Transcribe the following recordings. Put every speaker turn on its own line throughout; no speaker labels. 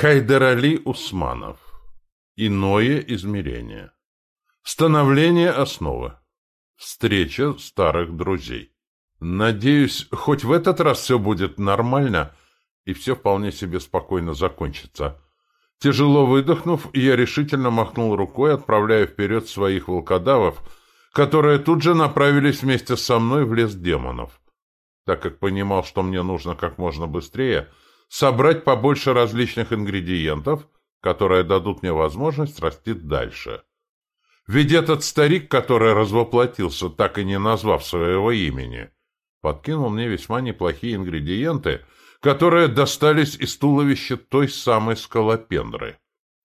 Хайдарали Усманов. Иное измерение. Становление основы. Встреча старых друзей. Надеюсь, хоть в этот раз все будет нормально, и все вполне себе спокойно закончится. Тяжело выдохнув, я решительно махнул рукой, отправляя вперед своих волкодавов, которые тут же направились вместе со мной в лес демонов. Так как понимал, что мне нужно как можно быстрее – собрать побольше различных ингредиентов, которые дадут мне возможность расти дальше. Ведь этот старик, который развоплотился, так и не назвав своего имени, подкинул мне весьма неплохие ингредиенты, которые достались из туловища той самой скалопендры.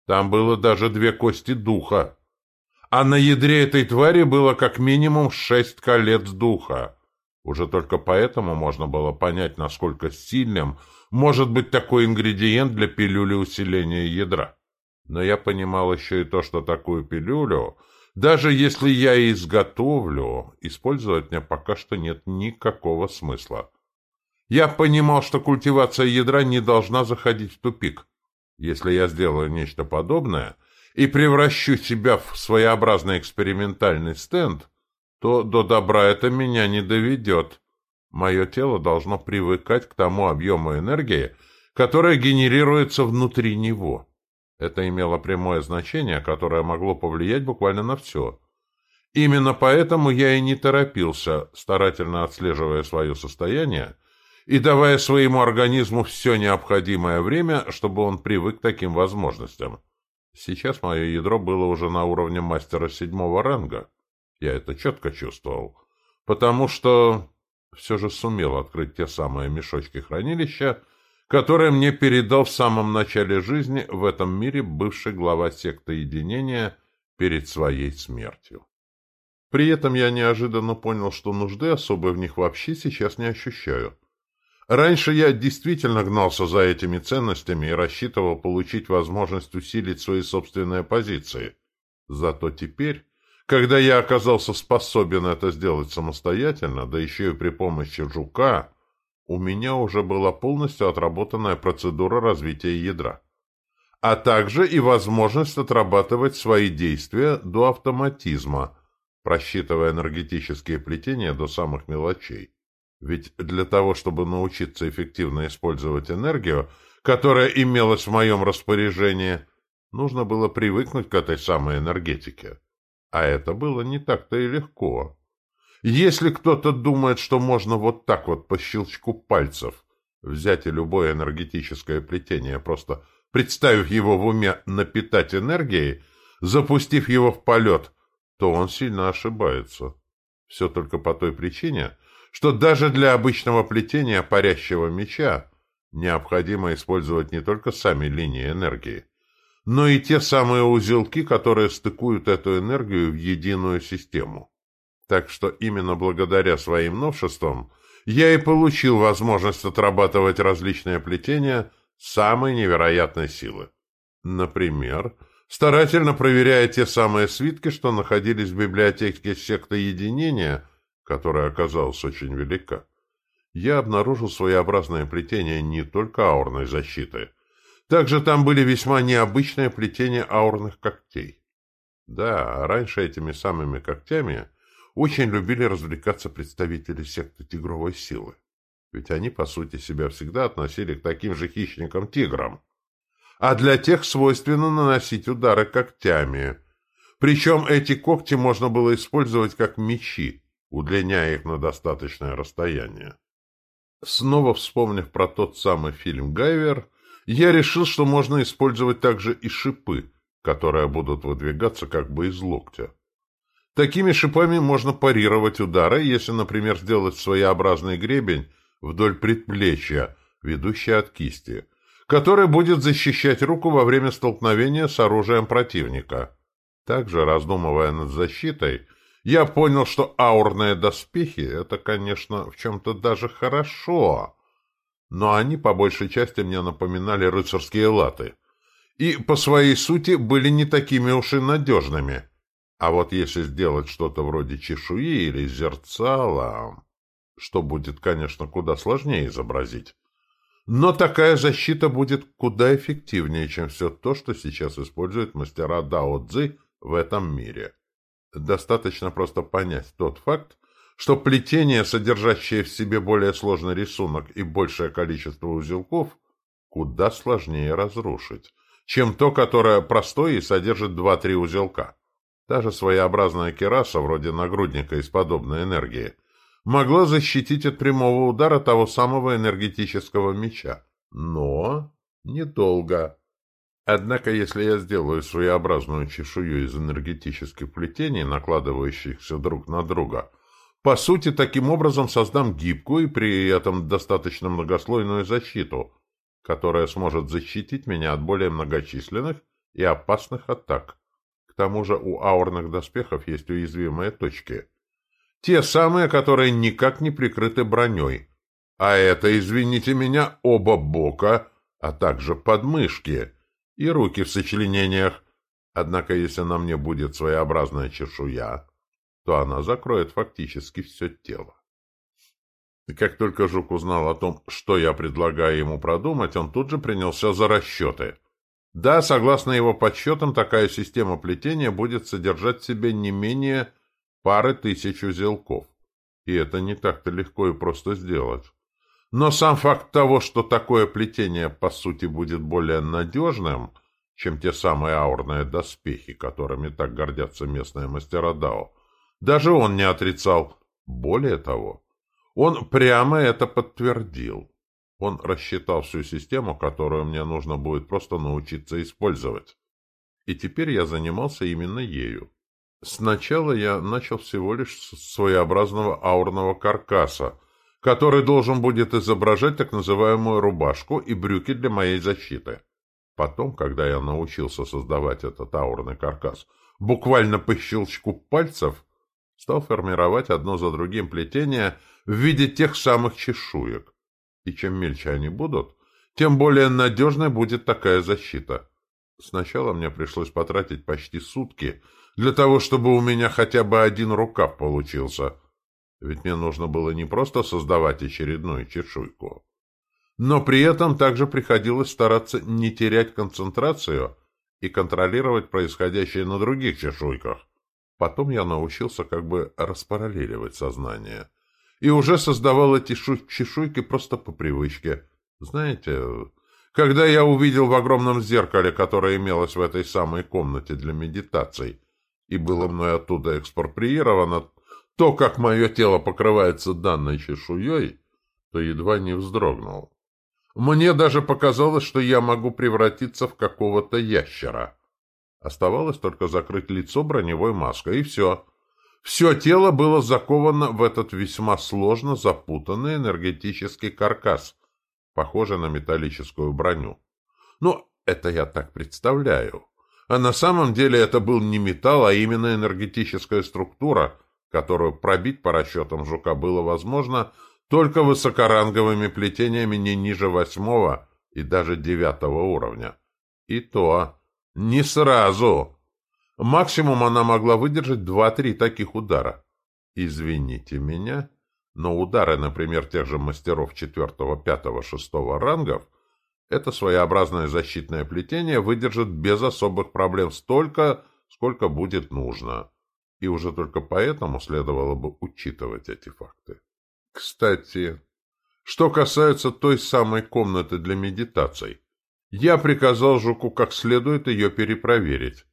Там было даже две кости духа. А на ядре этой твари было как минимум шесть колец духа. Уже только поэтому можно было понять, насколько сильным может быть такой ингредиент для пилюли усиления ядра. Но я понимал еще и то, что такую пилюлю, даже если я и изготовлю, использовать мне пока что нет никакого смысла. Я понимал, что культивация ядра не должна заходить в тупик. Если я сделаю нечто подобное и превращу себя в своеобразный экспериментальный стенд, то до добра это меня не доведет. Мое тело должно привыкать к тому объему энергии, которая генерируется внутри него. Это имело прямое значение, которое могло повлиять буквально на все. Именно поэтому я и не торопился, старательно отслеживая свое состояние и давая своему организму все необходимое время, чтобы он привык к таким возможностям. Сейчас мое ядро было уже на уровне мастера седьмого ранга. Я это четко чувствовал. Потому что все же сумел открыть те самые мешочки хранилища, которые мне передал в самом начале жизни в этом мире бывший глава секты единения перед своей смертью. При этом я неожиданно понял, что нужды особой в них вообще сейчас не ощущаю. Раньше я действительно гнался за этими ценностями и рассчитывал получить возможность усилить свои собственные позиции. Зато теперь когда я оказался способен это сделать самостоятельно, да еще и при помощи жука, у меня уже была полностью отработанная процедура развития ядра, а также и возможность отрабатывать свои действия до автоматизма, просчитывая энергетические плетения до самых мелочей. Ведь для того, чтобы научиться эффективно использовать энергию, которая имелась в моем распоряжении, нужно было привыкнуть к этой самой энергетике. А это было не так-то и легко. Если кто-то думает, что можно вот так вот по щелчку пальцев взять и любое энергетическое плетение, просто представив его в уме напитать энергией, запустив его в полет, то он сильно ошибается. Все только по той причине, что даже для обычного плетения парящего меча необходимо использовать не только сами линии энергии, но и те самые узелки, которые стыкуют эту энергию в единую систему. Так что именно благодаря своим новшествам я и получил возможность отрабатывать различные плетения самой невероятной силы. Например, старательно проверяя те самые свитки, что находились в библиотеке секты единения, которая оказалась очень велика, я обнаружил своеобразное плетение не только аурной защиты – также там были весьма необычные плетения аурных когтей. Да, раньше этими самыми когтями очень любили развлекаться представители секты тигровой силы. Ведь они, по сути, себя всегда относили к таким же хищникам-тиграм. А для тех свойственно наносить удары когтями. Причем эти когти можно было использовать как мечи, удлиняя их на достаточное расстояние. Снова вспомнив про тот самый фильм «Гайвер», я решил, что можно использовать также и шипы, которые будут выдвигаться как бы из локтя. Такими шипами можно парировать удары, если, например, сделать своеобразный гребень вдоль предплечья, ведущий от кисти, который будет защищать руку во время столкновения с оружием противника. Также, раздумывая над защитой, я понял, что аурные доспехи — это, конечно, в чем-то даже хорошо, но они по большей части мне напоминали рыцарские латы. И по своей сути были не такими уж и надежными. А вот если сделать что-то вроде чешуи или зерцала, что будет, конечно, куда сложнее изобразить, Но такая защита будет куда эффективнее, чем все то, что сейчас используют мастера Дао Цзи в этом мире. Достаточно просто понять тот факт, что плетение, содержащее в себе более сложный рисунок и большее количество узелков, куда сложнее разрушить, чем то, которое простое и содержит два-три узелка. Даже своеобразная кераса, вроде нагрудника из подобной энергии, могла защитить от прямого удара того самого энергетического меча. Но недолго. Однако, если я сделаю своеобразную чешую из энергетических плетений, накладывающихся друг на друга, по сути, таким образом создам гибкую и при этом достаточно многослойную защиту, которая сможет защитить меня от более многочисленных и опасных атак. К тому же у аурных доспехов есть уязвимые точки. Те самые, которые никак не прикрыты броней. А это, извините меня, оба бока, а также подмышки и руки в сочленениях. Однако, если на мне будет своеобразная чешуя, то она закроет фактически все тело. И как только Жук узнал о том, что я предлагаю ему продумать, он тут же принялся за расчеты. Да, согласно его подсчетам, такая система плетения будет содержать в себе не менее пары тысяч узелков. И это не так-то легко и просто сделать. Но сам факт того, что такое плетение, по сути, будет более надежным, чем те самые аурные доспехи, которыми так гордятся местные мастера Дао, даже он не отрицал. Более того, он прямо это подтвердил. Он рассчитал всю систему, которую мне нужно будет просто научиться использовать. И теперь я занимался именно ею. Сначала я начал всего лишь с своеобразного аурного каркаса, который должен будет изображать так называемую рубашку и брюки для моей защиты. Потом, когда я научился создавать этот аурный каркас, буквально по щелчку пальцев, стал формировать одно за другим плетения в виде тех самых чешуек и чем мельче они будут, тем более надежной будет такая защита. Сначала мне пришлось потратить почти сутки для того, чтобы у меня хотя бы один рукав получился. Ведь мне нужно было не просто создавать очередную чешуйку, но при этом также приходилось стараться не терять концентрацию и контролировать происходящее на других чешуйках. Потом я научился как бы распараллеливать сознание — и уже создавал эти чешуйки просто по привычке. Знаете, когда я увидел в огромном зеркале, которое имелось в этой самой комнате для медитаций, и было мной оттуда экспроприировано, то, как мое тело покрывается данной чешуей, то едва не вздрогнул. Мне даже показалось, что я могу превратиться в какого-то ящера. Оставалось только закрыть лицо броневой маской, и все. Все тело было заковано в этот весьма сложно запутанный энергетический каркас, похожий на металлическую броню. Ну, это я так представляю. А на самом деле это был не металл, а именно энергетическая структура, которую пробить по расчетам жука было возможно только высокоранговыми плетениями не ниже восьмого и даже девятого уровня. И то не сразу. Максимум она могла выдержать два-три таких удара. Извините меня, но удары, например, тех же мастеров четвертого, пятого, шестого рангов, это своеобразное защитное плетение выдержит без особых проблем столько, сколько будет нужно. И уже только поэтому следовало бы учитывать эти факты. Кстати, что касается той самой комнаты для медитаций, я приказал Жуку как следует ее перепроверить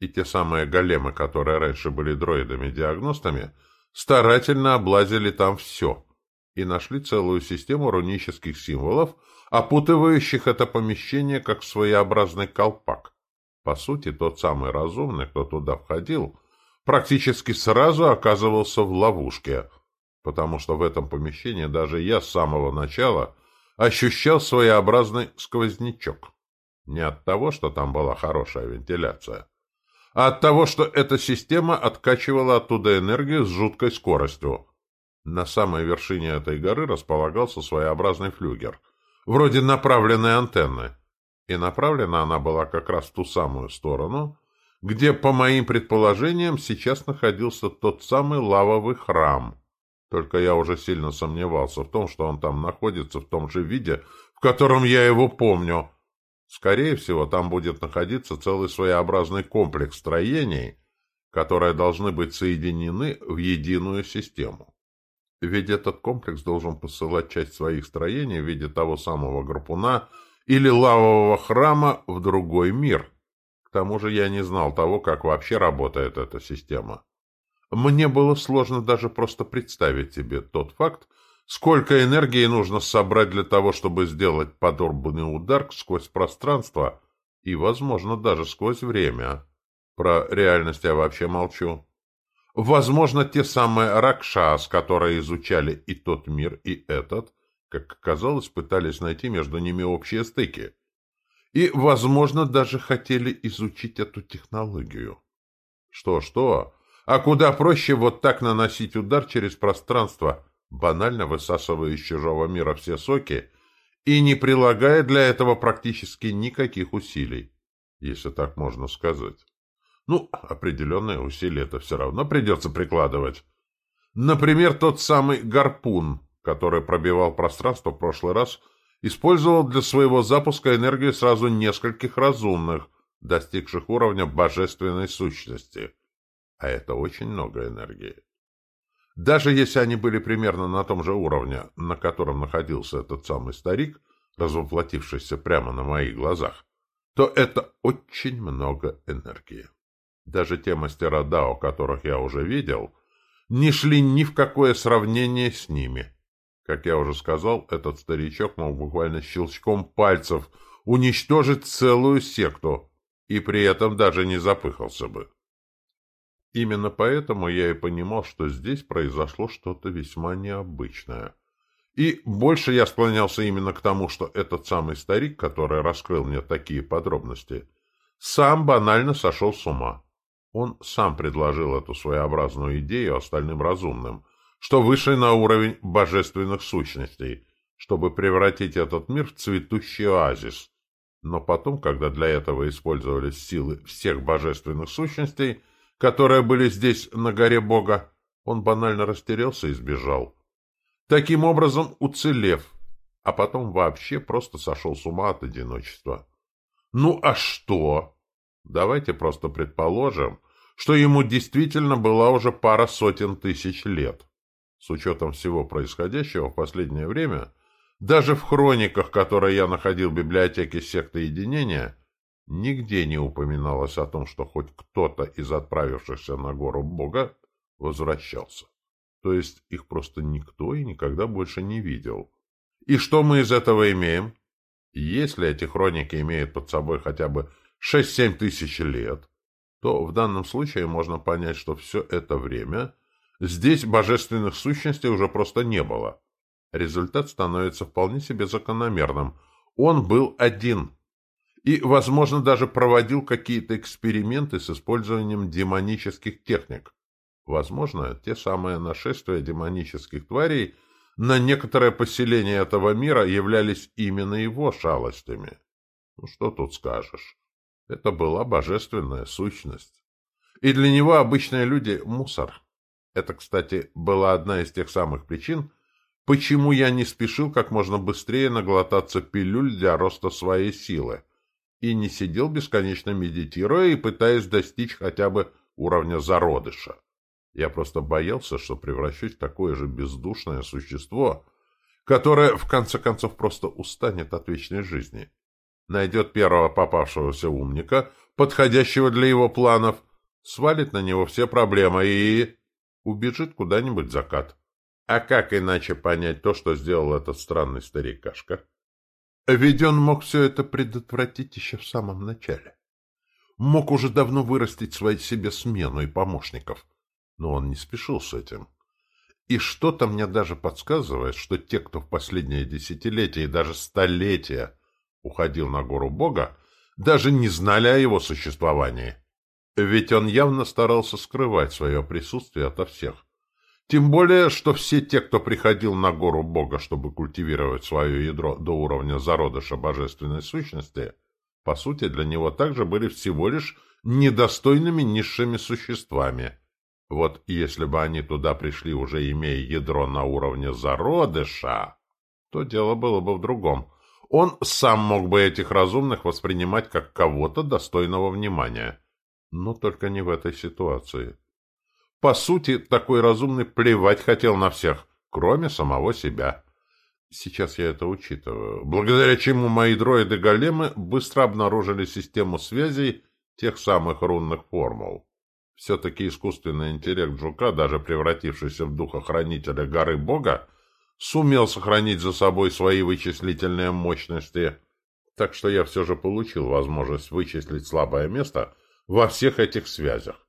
и те самые големы, которые раньше были дроидами-диагностами, старательно облазили там все и нашли целую систему рунических символов, опутывающих это помещение как своеобразный колпак. По сути, тот самый разумный, кто туда входил, практически сразу оказывался в ловушке, потому что в этом помещении даже я с самого начала ощущал своеобразный сквознячок. Не от того, что там была хорошая вентиляция, а от того, что эта система откачивала оттуда энергию с жуткой скоростью. На самой вершине этой горы располагался своеобразный флюгер, вроде направленной антенны. И направлена она была как раз в ту самую сторону, где, по моим предположениям, сейчас находился тот самый лавовый храм. Только я уже сильно сомневался в том, что он там находится в том же виде, в котором я его помню. Скорее всего, там будет находиться целый своеобразный комплекс строений, которые должны быть соединены в единую систему. Ведь этот комплекс должен посылать часть своих строений в виде того самого гарпуна или лавового храма в другой мир. К тому же я не знал того, как вообще работает эта система. Мне было сложно даже просто представить себе тот факт, сколько энергии нужно собрать для того, чтобы сделать подорбанный удар сквозь пространство и, возможно, даже сквозь время. Про реальность я вообще молчу. Возможно, те самые Ракшас, которые изучали и тот мир, и этот, как оказалось, пытались найти между ними общие стыки. И, возможно, даже хотели изучить эту технологию. Что-что, а куда проще вот так наносить удар через пространство, банально высасывая из чужого мира все соки и не прилагая для этого практически никаких усилий, если так можно сказать. Ну, определенные усилия это все равно придется прикладывать. Например, тот самый гарпун, который пробивал пространство в прошлый раз, использовал для своего запуска энергию сразу нескольких разумных, достигших уровня божественной сущности. А это очень много энергии. Даже если они были примерно на том же уровне, на котором находился этот самый старик, развоплотившийся прямо на моих глазах, то это очень много энергии. Даже те мастера Дао, которых я уже видел, не шли ни в какое сравнение с ними. Как я уже сказал, этот старичок мог буквально щелчком пальцев уничтожить целую секту, и при этом даже не запыхался бы. Именно поэтому я и понимал, что здесь произошло что-то весьма необычное. И больше я склонялся именно к тому, что этот самый старик, который раскрыл мне такие подробности, сам банально сошел с ума. Он сам предложил эту своеобразную идею остальным разумным, что вышли на уровень божественных сущностей, чтобы превратить этот мир в цветущий оазис. Но потом, когда для этого использовались силы всех божественных сущностей, которые были здесь, на горе Бога, он банально растерялся и сбежал. Таким образом, уцелев, а потом вообще просто сошел с ума от одиночества. Ну а что? Давайте просто предположим, что ему действительно была уже пара сотен тысяч лет. С учетом всего происходящего в последнее время, даже в хрониках, которые я находил в библиотеке секты единения, нигде не упоминалось о том, что хоть кто-то из отправившихся на гору Бога возвращался. То есть их просто никто и никогда больше не видел. И что мы из этого имеем? Если эти хроники имеют под собой хотя бы 6-7 тысяч лет, то в данном случае можно понять, что все это время здесь божественных сущностей уже просто не было. Результат становится вполне себе закономерным. Он был один. И, возможно, даже проводил какие-то эксперименты с использованием демонических техник. Возможно, те самые нашествия демонических тварей на некоторое поселение этого мира являлись именно его шалостями. Ну, что тут скажешь? Это была божественная сущность. И для него обычные люди — мусор. Это, кстати, была одна из тех самых причин, почему я не спешил как можно быстрее наглотаться пилюль для роста своей силы и не сидел бесконечно медитируя и пытаясь достичь хотя бы уровня зародыша. Я просто боялся, что превращусь в такое же бездушное существо, которое, в конце концов, просто устанет от вечной жизни найдет первого попавшегося умника, подходящего для его планов, свалит на него все проблемы и... убежит куда-нибудь закат. А как иначе понять то, что сделал этот странный старикашка? Ведь он мог все это предотвратить еще в самом начале. Мог уже давно вырастить своей себе смену и помощников. Но он не спешил с этим. И что-то мне даже подсказывает, что те, кто в последние десятилетия и даже столетия уходил на гору Бога, даже не знали о его существовании. Ведь он явно старался скрывать свое присутствие ото всех. Тем более, что все те, кто приходил на гору Бога, чтобы культивировать свое ядро до уровня зародыша божественной сущности, по сути, для него также были всего лишь недостойными низшими существами. Вот если бы они туда пришли, уже имея ядро на уровне зародыша, то дело было бы в другом. он сам мог бы этих разумных воспринимать как кого-то достойного внимания. Но только не в этой ситуации. По сути, такой разумный плевать хотел на всех, кроме самого себя. Сейчас я это учитываю, благодаря чему мои дроиды-големы быстро обнаружили систему связей тех самых рунных формул. Все-таки искусственный интеллект жука, даже превратившийся в духохранителя горы бога, сумел сохранить за собой свои вычислительные мощности, так что я все же получил возможность вычислить слабое место во всех этих связях.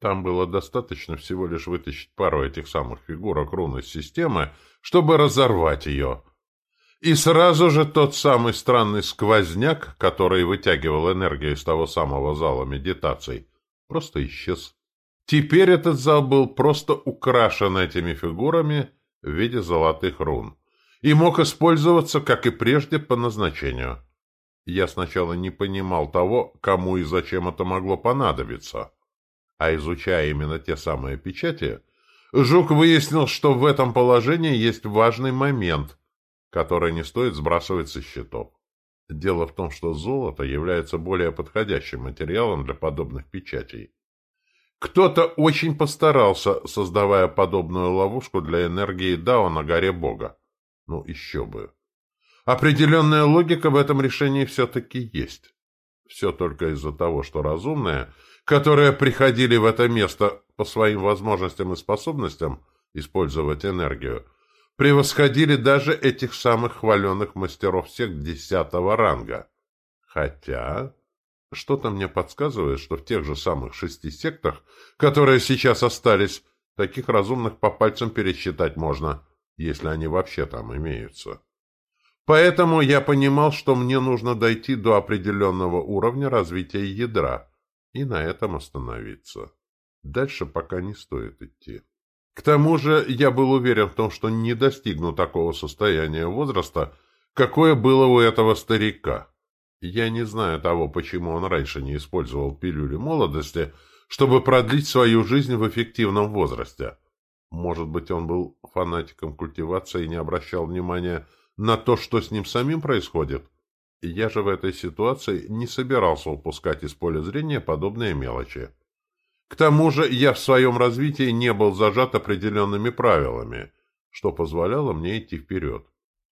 Там было достаточно всего лишь вытащить пару этих самых фигурок руны системы, чтобы разорвать ее. И сразу же тот самый странный сквозняк, который вытягивал энергию из того самого зала медитаций, просто исчез. Теперь этот зал был просто украшен этими фигурами в виде золотых рун и мог использоваться, как и прежде, по назначению. Я сначала не понимал того, кому и зачем это могло понадобиться. А изучая именно те самые печати, Жук выяснил, что в этом положении есть важный момент, который не стоит сбрасывать со счетов. Дело в том, что золото является более подходящим материалом для подобных печатей. Кто-то очень постарался, создавая подобную ловушку для энергии Дао на горе Бога. Ну, еще бы. Определенная логика в этом решении все-таки есть. Все только из-за того, что разумные, которые приходили в это место по своим возможностям и способностям использовать энергию, превосходили даже этих самых хваленных мастеров сект десятого ранга. Хотя... Что-то мне подсказывает, что в тех же самых шести сектах, которые сейчас остались, таких разумных по пальцам пересчитать можно, если они вообще там имеются. Поэтому я понимал, что мне нужно дойти до определенного уровня развития ядра и на этом остановиться. Дальше пока не стоит идти. К тому же я был уверен в том, что не достигну такого состояния возраста, какое было у этого старика. Я не знаю того, почему он раньше не использовал пилюли молодости, чтобы продлить свою жизнь в эффективном возрасте. Может быть, он был фанатиком культивации и не обращал внимания на то, что с ним самим происходит? Я же в этой ситуации не собирался упускать из поля зрения подобные мелочи. К тому же я в своем развитии не был зажат определенными правилами, что позволяло мне идти вперед.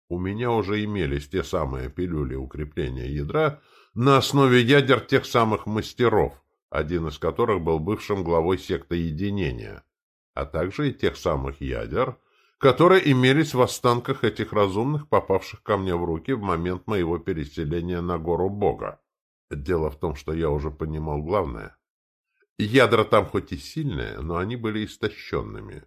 У меня уже имелись те самые пилюли укрепления ядра на основе ядер тех самых мастеров, один из которых был бывшим главой секты единения, а также и тех самых ядер, которые имелись в останках этих разумных, попавших ко мне в руки в момент моего переселения на гору Бога. Дело в том, что я уже понимал главное. Ядра там хоть и сильные, но они были истощенными.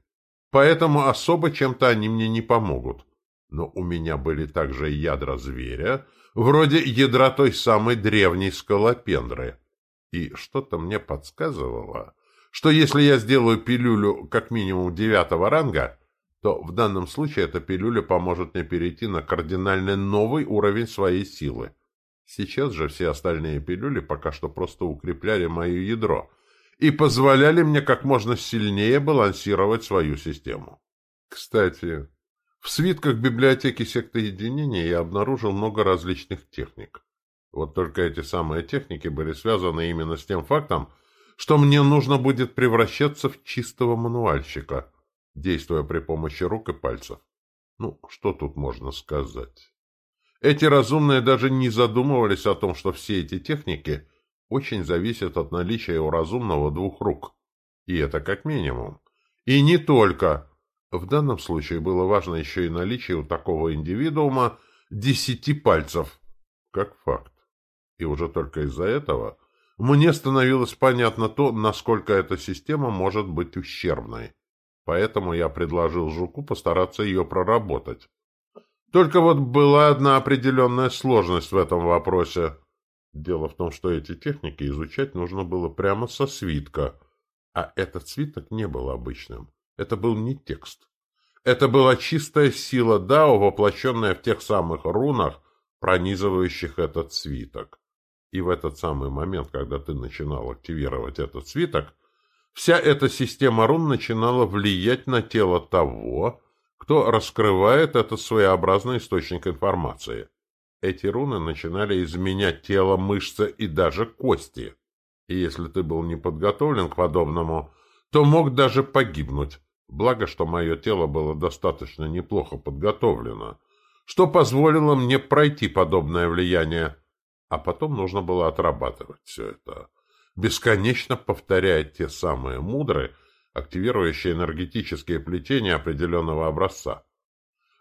Поэтому особо чем-то они мне не помогут. Но у меня были также ядра зверя, вроде ядра той самой древней скалопендры. И что-то мне подсказывало, что если я сделаю пилюлю как минимум девятого ранга, то в данном случае эта пилюля поможет мне перейти на кардинально новый уровень своей силы. Сейчас же все остальные пилюли пока что просто укрепляли мое ядро и позволяли мне как можно сильнее балансировать свою систему. Кстати, в свитках библиотеки секты единения я обнаружил много различных техник. Вот только эти самые техники были связаны именно с тем фактом, что мне нужно будет превращаться в чистого мануальщика, действуя при помощи рук и пальцев. Ну, что тут можно сказать? Эти разумные даже не задумывались о том, что все эти техники очень зависят от наличия у разумного двух рук. И это как минимум. И не только. В данном случае было важно еще и наличие у такого индивидуума десяти пальцев, как факт. И уже только из-за этого мне становилось понятно то, насколько эта система может быть ущербной. Поэтому я предложил Жуку постараться ее проработать. Только вот была одна определенная сложность в этом вопросе. Дело в том, что эти техники изучать нужно было прямо со свитка, а этот свиток не был обычным. Это был не текст. Это была чистая сила Дао, воплощенная в тех самых рунах, пронизывающих этот свиток. И в этот самый момент, когда ты начинал активировать этот свиток, вся эта система рун начинала влиять на тело того, кто раскрывает этот своеобразный источник информации. Эти руны начинали изменять тело, мышцы и даже кости. И если ты был не подготовлен к подобному, то мог даже погибнуть. Благо, что мое тело было достаточно неплохо подготовлено, что позволило мне пройти подобное влияние. А потом нужно было отрабатывать все это, бесконечно повторяя те самые мудрые, активирующие энергетические плетения определенного образца.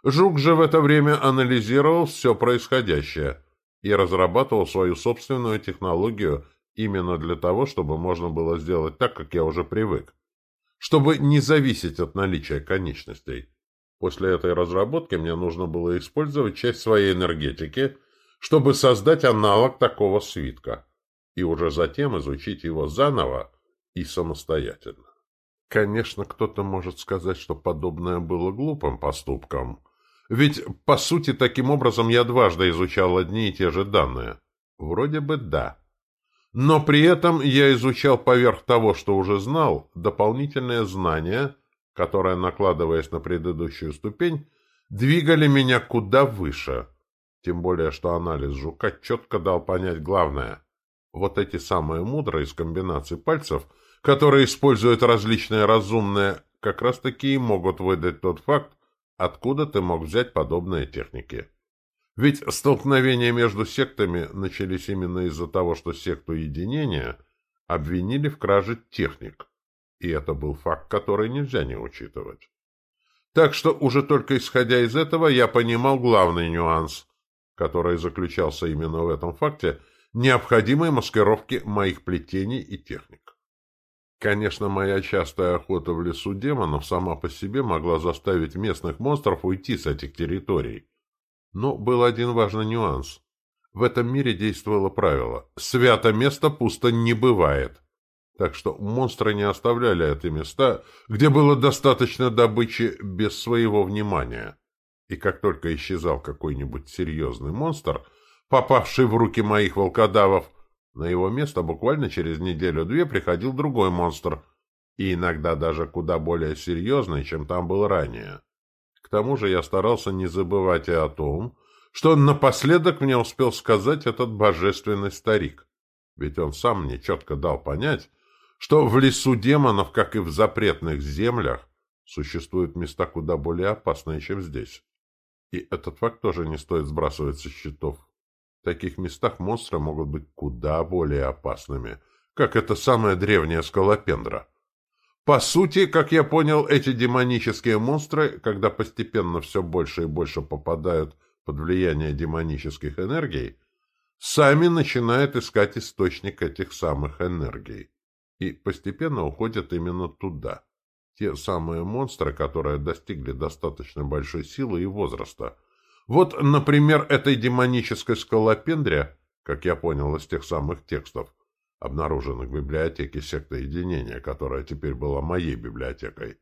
Жук же в это время анализировал все происходящее и разрабатывал свою собственную технологию именно для того, чтобы можно было сделать так, как я уже привык. Чтобы не зависеть от наличия конечностей. После этой разработки мне нужно было использовать часть своей энергетики, чтобы создать аналог такого свитка, и уже затем изучить его заново и самостоятельно. Конечно, кто-то может сказать, что подобное было глупым поступком. Ведь, по сути, таким образом я дважды изучал одни и те же данные. Вроде бы да. Но при этом я изучал поверх того, что уже знал, дополнительные знания, которые, накладываясь на предыдущую ступень, двигали меня куда выше. Тем более, что анализ жука четко дал понять главное. Вот эти самые мудрые из комбинаций пальцев – которые используют различные разумные, как раз-таки и могут выдать тот факт, откуда ты мог взять подобные техники. Ведь столкновения между сектами начались именно из-за того, что секту единения обвинили в краже техник. И это был факт, который нельзя не учитывать. Так что уже только исходя из этого я понимал главный нюанс, который заключался именно в этом факте необходимой маскировки моих плетений и техник. Конечно, моя частая охота в лесу демонов сама по себе могла заставить местных монстров уйти с этих территорий. Но был один важный нюанс. В этом мире действовало правило «свято место пусто не бывает». Так что монстры не оставляли эти места, где было достаточно добычи без своего внимания. И как только исчезал какой-нибудь серьезный монстр, попавший в руки моих волкодавов, на его место буквально через неделю-две приходил другой монстр, и иногда даже куда более серьезный, чем там был ранее. К тому же я старался не забывать и о том, что напоследок мне успел сказать этот божественный старик. Ведь он сам мне четко дал понять, что в лесу демонов, как и в запретных землях, существуют места куда более опасные, чем здесь. И этот факт тоже не стоит сбрасывать со счетов. В таких местах монстры могут быть куда более опасными, как эта самая древняя скалопендра. По сути, как я понял, эти демонические монстры, когда постепенно все больше и больше попадают под влияние демонических энергий, сами начинают искать источник этих самых энергий. И постепенно уходят именно туда. Те самые монстры, которые достигли достаточно большой силы и возраста – вот, например, этой демонической скалопендре, как я понял из тех самых текстов, обнаруженных в библиотеке секты единения, которая теперь была моей библиотекой,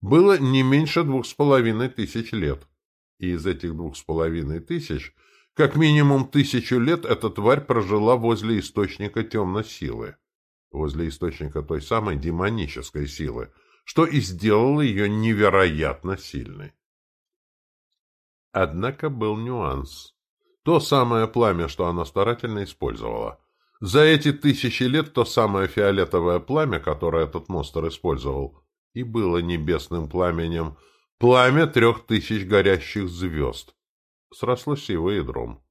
было не меньше двух с половиной тысяч лет. И из этих двух с половиной тысяч, как минимум тысячу лет эта тварь прожила возле источника темной силы, возле источника той самой демонической силы, что и сделало ее невероятно сильной. Однако был нюанс. То самое пламя, что она старательно использовала. За эти тысячи лет то самое фиолетовое пламя, которое этот монстр использовал, и было небесным пламенем, пламя трех тысяч горящих звезд. Срослось его ядром.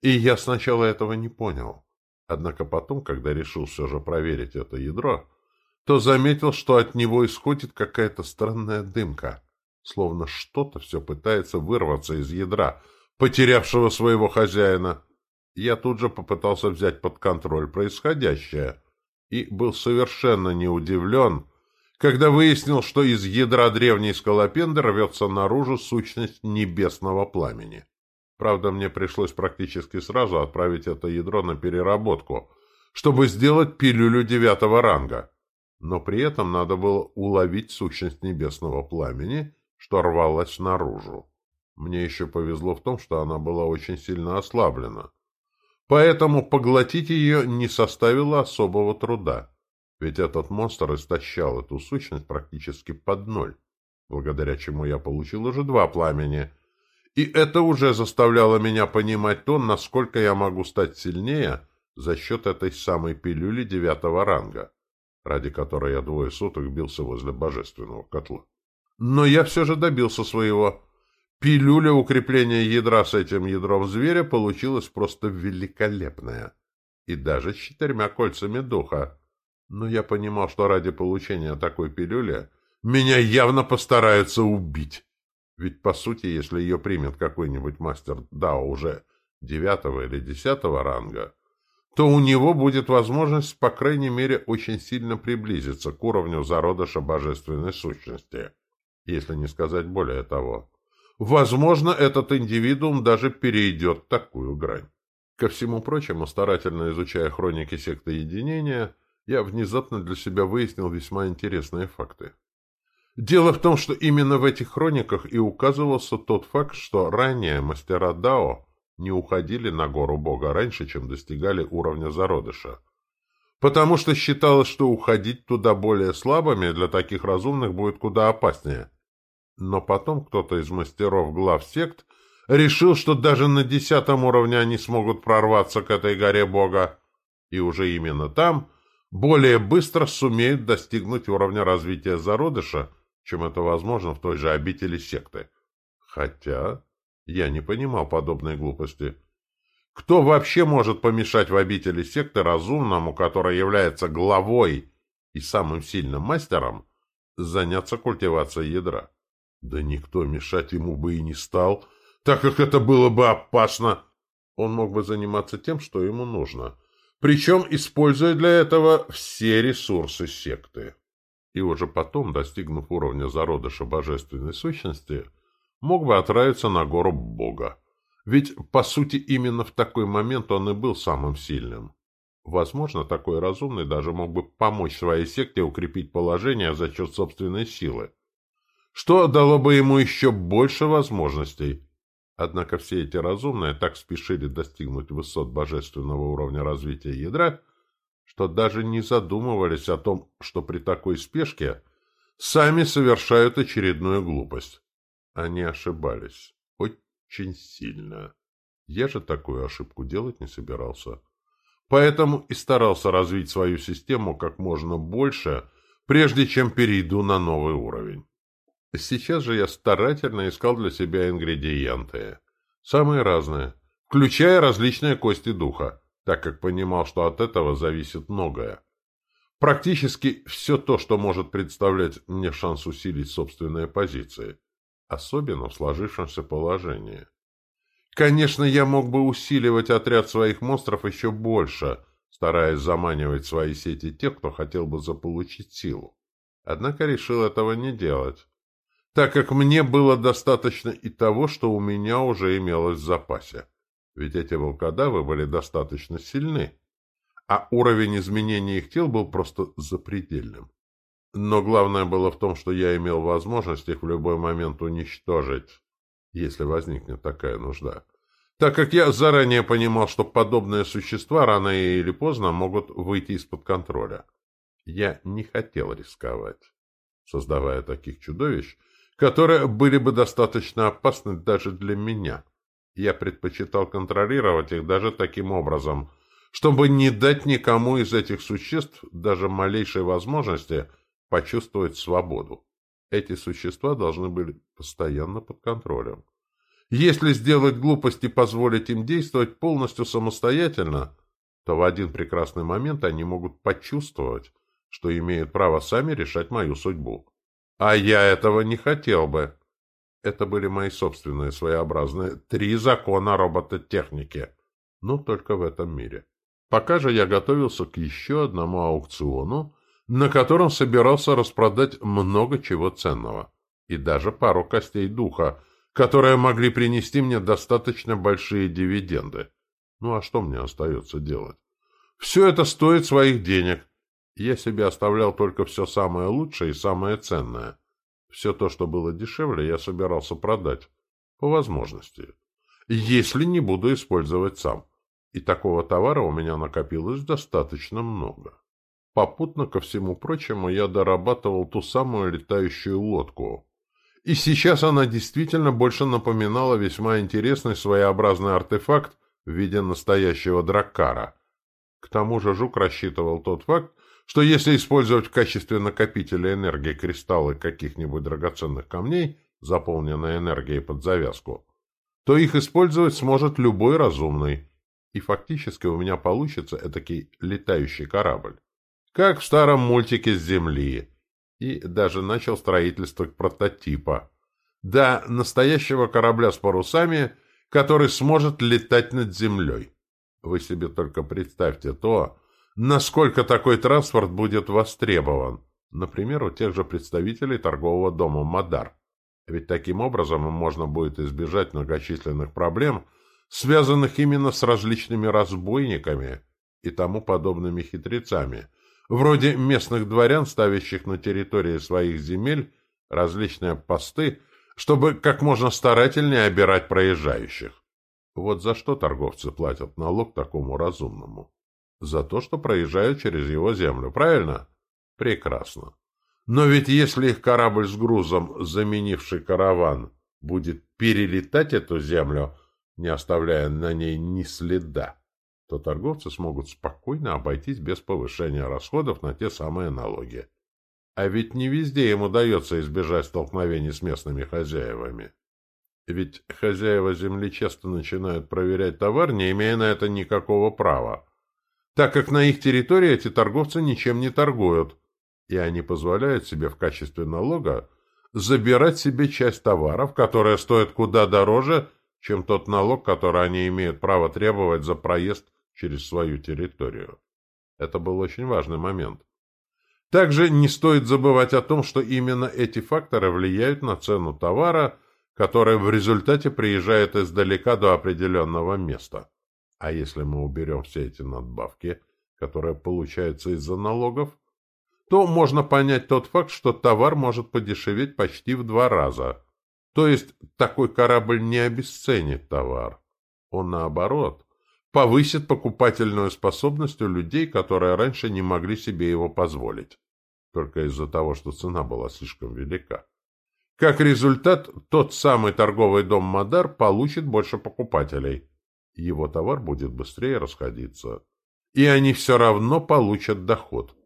И я сначала этого не понял. Однако потом, когда решил все же проверить это ядро, то заметил, что от него исходит какая-то странная дымка словно что-то все пытается вырваться из ядра, потерявшего своего хозяина. Я тут же попытался взять под контроль происходящее и был совершенно не удивлен, когда выяснил, что из ядра древней скалопенды рвется наружу сущность небесного пламени. Правда, мне пришлось практически сразу отправить это ядро на переработку, чтобы сделать пилюлю девятого ранга. Но при этом надо было уловить сущность небесного пламени что рвалась наружу. Мне еще повезло в том, что она была очень сильно ослаблена. Поэтому поглотить ее не составило особого труда, ведь этот монстр истощал эту сущность практически под ноль. благодаря чему я получил уже два пламени. И это уже заставляло меня понимать то, насколько я могу стать сильнее за счет этой самой пилюли девятого ранга, ради которой я двое суток бился возле божественного котла. Но я все же добился своего. Пилюля укрепления ядра с этим ядром зверя получилась просто великолепная. И даже с четырьмя кольцами духа. Но я понимал, что ради получения такой пилюли меня явно постараются убить. Ведь, по сути, если ее примет какой-нибудь мастер Дао уже девятого или десятого ранга, то у него будет возможность, по крайней мере, очень сильно приблизиться к уровню зародыша божественной сущности, если не сказать более того. Возможно, этот индивидуум даже перейдет такую грань. Ко всему прочему, старательно изучая хроники секты единения, я внезапно для себя выяснил весьма интересные факты. Дело в том, что именно в этих хрониках и указывался тот факт, что ранее мастера Дао не уходили на гору Бога раньше, чем достигали уровня зародыша. Потому что считалось, что уходить туда более слабыми для таких разумных будет куда опаснее. Но потом кто-то из мастеров глав сект решил, что даже на десятом уровне они смогут прорваться к этой горе Бога, и уже именно там более быстро сумеют достигнуть уровня развития зародыша, чем это возможно в той же обители секты. Хотя я не понимал подобной глупости. Кто вообще может помешать в обители секты разумному, который является главой и самым сильным мастером, заняться культивацией ядра? Да никто мешать ему бы и не стал, так как это было бы опасно. Он мог бы заниматься тем, что ему нужно, причем используя для этого все ресурсы секты. И уже потом, достигнув уровня зародыша божественной сущности, мог бы отправиться на гору Бога. Ведь, по сути, именно в такой момент он и был самым сильным. Возможно, такой разумный даже мог бы помочь своей секте укрепить положение за счет собственной силы, что дало бы ему еще больше возможностей. Однако все эти разумные так спешили достигнуть высот божественного уровня развития ядра, что даже не задумывались о том, что при такой спешке сами совершают очередную глупость. Они ошибались. Очень сильно. Я же такую ошибку делать не собирался. Поэтому и старался развить свою систему как можно больше, прежде чем перейду на новый уровень. Сейчас же я старательно искал для себя ингредиенты. Самые разные, включая различные кости духа, так как понимал, что от этого зависит многое. Практически все то, что может представлять мне шанс усилить собственные позиции особенно в сложившемся положении. Конечно, я мог бы усиливать отряд своих монстров еще больше, стараясь заманивать свои сети тех, кто хотел бы заполучить силу. Однако решил этого не делать, так как мне было достаточно и того, что у меня уже имелось в запасе. Ведь эти волкодавы были достаточно сильны, а уровень изменения их тел был просто запредельным. Но главное было в том, что я имел возможность их в любой момент уничтожить, если возникнет такая нужда. Так как я заранее понимал, что подобные существа рано или поздно могут выйти из-под контроля. Я не хотел рисковать, создавая таких чудовищ, которые были бы достаточно опасны даже для меня. Я предпочитал контролировать их даже таким образом, чтобы не дать никому из этих существ даже малейшей возможности – почувствовать свободу. Эти существа должны были постоянно под контролем. Если сделать глупость и позволить им действовать полностью самостоятельно, то в один прекрасный момент они могут почувствовать, что имеют право сами решать мою судьбу. А я этого не хотел бы. Это были мои собственные своеобразные три закона робототехники, но только в этом мире. Пока же я готовился к еще одному аукциону, на котором собирался распродать много чего ценного, и даже пару костей духа, которые могли принести мне достаточно большие дивиденды. Ну а что мне остается делать? Все это стоит своих денег. Я себе оставлял только все самое лучшее и самое ценное. Все то, что было дешевле, я собирался продать. По возможности. Если не буду использовать сам. И такого товара у меня накопилось достаточно много. Попутно ко всему прочему я дорабатывал ту самую летающую лодку, И сейчас она действительно больше напоминала весьма интересный своеобразный артефакт в виде настоящего драккара. К тому же Жук рассчитывал тот факт, что если использовать в качестве накопителя энергии кристаллы каких-нибудь драгоценных камней, заполненные энергией под завязку, то их использовать сможет любой разумный. И фактически у меня получится этакий летающий корабль. Как в старом мультике с Земли. И даже начал строительство прототипа. Да, настоящего корабля с парусами, который сможет летать над Землей. Вы себе только представьте то, насколько такой транспорт будет востребован. Например, у тех же представителей торгового дома «Мадар». Ведь таким образом можно будет избежать многочисленных проблем, связанных именно с различными разбойниками и тому подобными хитрецами, вроде местных дворян, ставящих на территории своих земель различные посты, чтобы как можно старательнее обирать проезжающих. Вот за что торговцы платят налог такому разумному? За то, что проезжают через его землю, правильно? Прекрасно. Но ведь если их корабль с грузом, заменивший караван, будет перелетать эту землю, не оставляя на ней ни следа, то торговцы смогут спокойно обойтись без повышения расходов на те самые налоги. А ведь не везде им удается избежать столкновений с местными хозяевами. Ведь хозяева земли часто начинают проверять товар, не имея на это никакого права, так как на их территории эти торговцы ничем не торгуют – и они позволяют себе в качестве налога забирать себе часть товаров, которая стоит куда дороже, чем тот налог, который они имеют право требовать за проезд через свою территорию. Это был очень важный момент. Также не стоит забывать о том, что именно эти факторы влияют на цену товара, который в результате приезжает издалека до определенного места. А если мы уберем все эти надбавки, которые получаются из-за налогов, то можно понять тот факт, что товар может подешеветь почти в два раза. То есть такой корабль не обесценит товар. Он, наоборот, повысит покупательную способность у людей, которые раньше не могли себе его позволить. Только из-за того, что цена была слишком велика. Как результат, тот самый торговый дом Мадар получит больше покупателей. Его товар будет быстрее расходиться. И они все равно получат доход.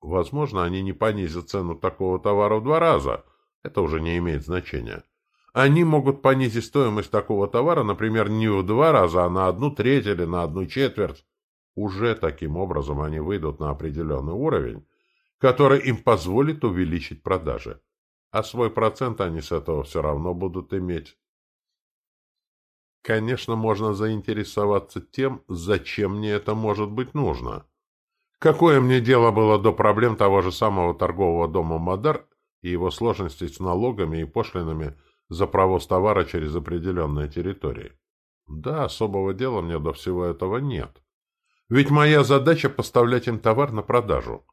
Возможно, они не понизят цену такого товара в два раза. Это уже не имеет значения. Они могут понизить стоимость такого товара, например, не в два раза, а на одну треть или на одну четверть. Уже таким образом они выйдут на определенный уровень, который им позволит увеличить продажи. А свой процент они с этого все равно будут иметь. Конечно, можно заинтересоваться тем, зачем мне это может быть нужно. Какое мне дело было до проблем того же самого торгового дома «Мадар» и его сложностей с налогами и пошлинами за провоз товара через определенные территории? Да, особого дела мне до всего этого нет. Ведь моя задача — поставлять им товар на продажу.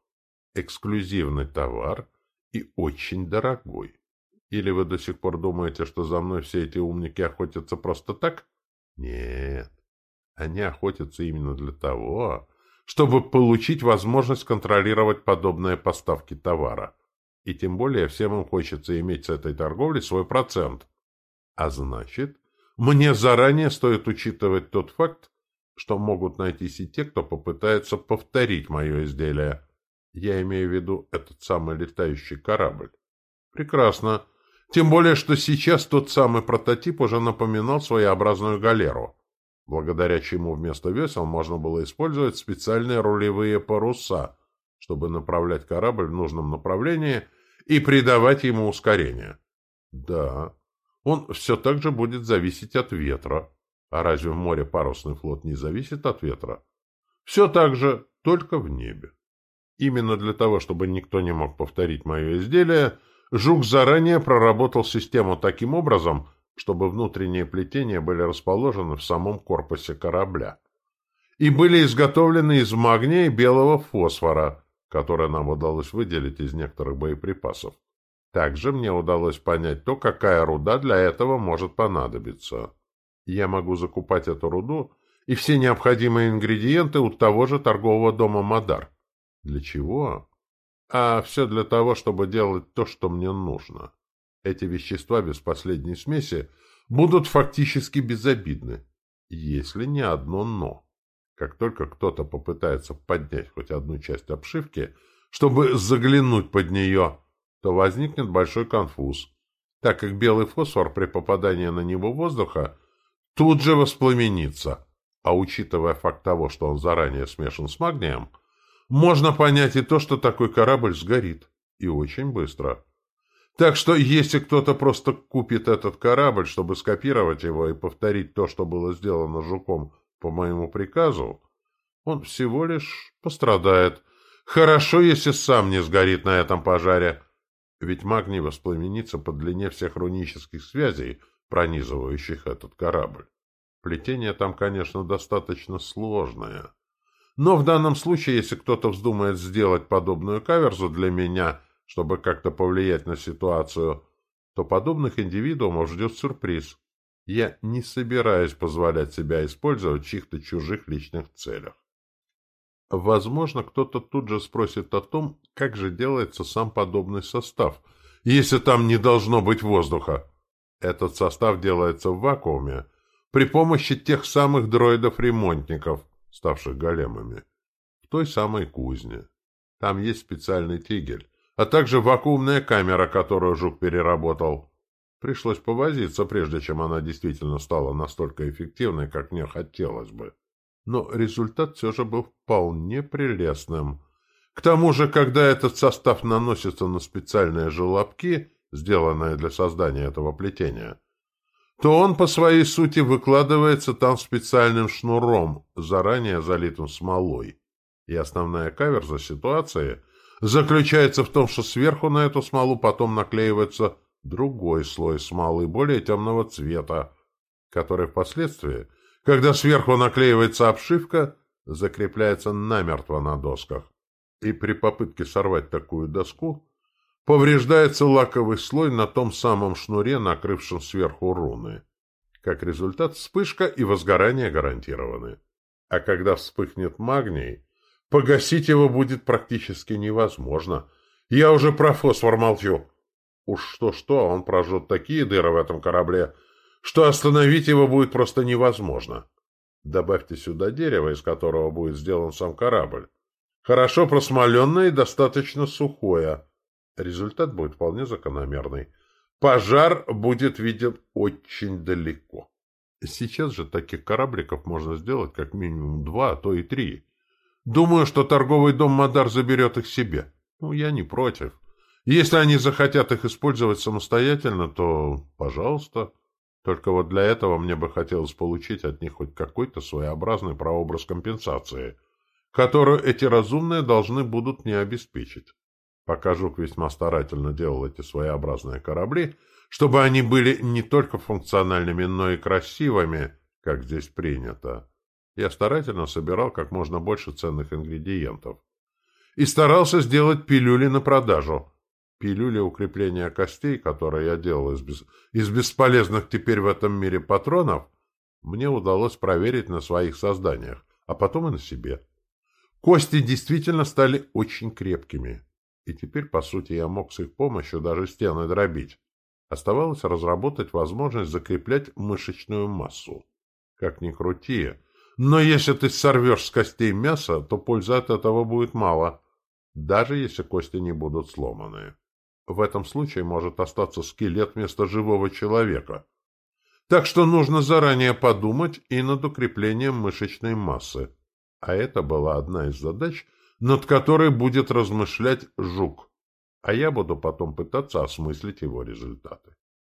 Эксклюзивный товар и очень дорогой. Или вы до сих пор думаете, что за мной все эти умники охотятся просто так? Нет. Они охотятся именно для того, чтобы получить возможность контролировать подобные поставки товара. И тем более всем им хочется иметь с этой торговли свой процент. А значит, мне заранее стоит учитывать тот факт, что могут найтись и те, кто попытается повторить мое изделие. Я имею в виду этот самый летающий корабль. Прекрасно. Тем более, что сейчас тот самый прототип уже напоминал своеобразную галеру благодаря чему вместо весел можно было использовать специальные рулевые паруса, чтобы направлять корабль в нужном направлении и придавать ему ускорение. Да, он все так же будет зависеть от ветра. А разве в море парусный флот не зависит от ветра? Все так же, только в небе. Именно для того, чтобы никто не мог повторить мое изделие, Жук заранее проработал систему таким образом, чтобы внутренние плетения были расположены в самом корпусе корабля и были изготовлены из магния и белого фосфора, который нам удалось выделить из некоторых боеприпасов. Также мне удалось понять то, какая руда для этого может понадобиться. Я могу закупать эту руду и все необходимые ингредиенты у того же торгового дома «Мадар». Для чего? А все для того, чтобы делать то, что мне нужно. Эти вещества без последней смеси будут фактически безобидны, если не одно «но». Как только кто-то попытается поднять хоть одну часть обшивки, чтобы заглянуть под нее, то возникнет большой конфуз, так как белый фосфор при попадании на него воздуха тут же воспламенится, а учитывая факт того, что он заранее смешан с магнием, можно понять и то, что такой корабль сгорит, и очень быстро. Так что если кто-то просто купит этот корабль, чтобы скопировать его и повторить то, что было сделано жуком по моему приказу, он всего лишь пострадает. Хорошо, если сам не сгорит на этом пожаре. Ведь магний воспламенится по длине всех рунических связей, пронизывающих этот корабль. Плетение там, конечно, достаточно сложное. Но в данном случае, если кто-то вздумает сделать подобную каверзу для меня, чтобы как-то повлиять на ситуацию, то подобных индивидуумов ждет сюрприз. Я не собираюсь позволять себя использовать в чьих-то чужих личных целях. Возможно, кто-то тут же спросит о том, как же делается сам подобный состав, если там не должно быть воздуха. Этот состав делается в вакууме при помощи тех самых дроидов-ремонтников, ставших големами, в той самой кузне. Там есть специальный тигель, а также вакуумная камера, которую Жук переработал. Пришлось повозиться, прежде чем она действительно стала настолько эффективной, как мне хотелось бы. Но результат все же был вполне прелестным. К тому же, когда этот состав наносится на специальные желобки, сделанные для создания этого плетения, то он по своей сути выкладывается там специальным шнуром, заранее залитым смолой. И основная каверза ситуации заключается в том, что сверху на эту смолу потом наклеивается другой слой смолы более темного цвета, который впоследствии, когда сверху наклеивается обшивка, закрепляется намертво на досках. И при попытке сорвать такую доску повреждается лаковый слой на том самом шнуре, накрывшем сверху руны. Как результат, вспышка и возгорание гарантированы. А когда вспыхнет магний, погасить его будет практически невозможно. Я уже про фосфор молчу. Уж что-что, он прожжет такие дыры в этом корабле, что остановить его будет просто невозможно. Добавьте сюда дерево, из которого будет сделан сам корабль. Хорошо просмоленное и достаточно сухое. Результат будет вполне закономерный. Пожар будет виден очень далеко. Сейчас же таких корабликов можно сделать как минимум два, а то и три. Думаю, что торговый дом Мадар заберет их себе. Ну, я не против. Если они захотят их использовать самостоятельно, то пожалуйста. Только вот для этого мне бы хотелось получить от них хоть какой-то своеобразный прообраз компенсации, которую эти разумные должны будут мне обеспечить. Пока Жук весьма старательно делал эти своеобразные корабли, чтобы они были не только функциональными, но и красивыми, как здесь принято. Я старательно собирал как можно больше ценных ингредиентов. И старался сделать пилюли на продажу, Пилюли укрепления костей, которые я делал из, бес... из бесполезных теперь в этом мире патронов, мне удалось проверить на своих созданиях, а потом и на себе. Кости действительно стали очень крепкими, и теперь, по сути, я мог с их помощью даже стены дробить. Оставалось разработать возможность закреплять мышечную массу. Как ни крути, но если ты сорвешь с костей мясо, то пользы от этого будет мало, даже если кости не будут сломаны. В этом случае может остаться скелет вместо живого человека. Так что нужно заранее подумать и над укреплением мышечной массы. А это была одна из задач, над которой будет размышлять жук. А я буду потом пытаться осмыслить его результаты.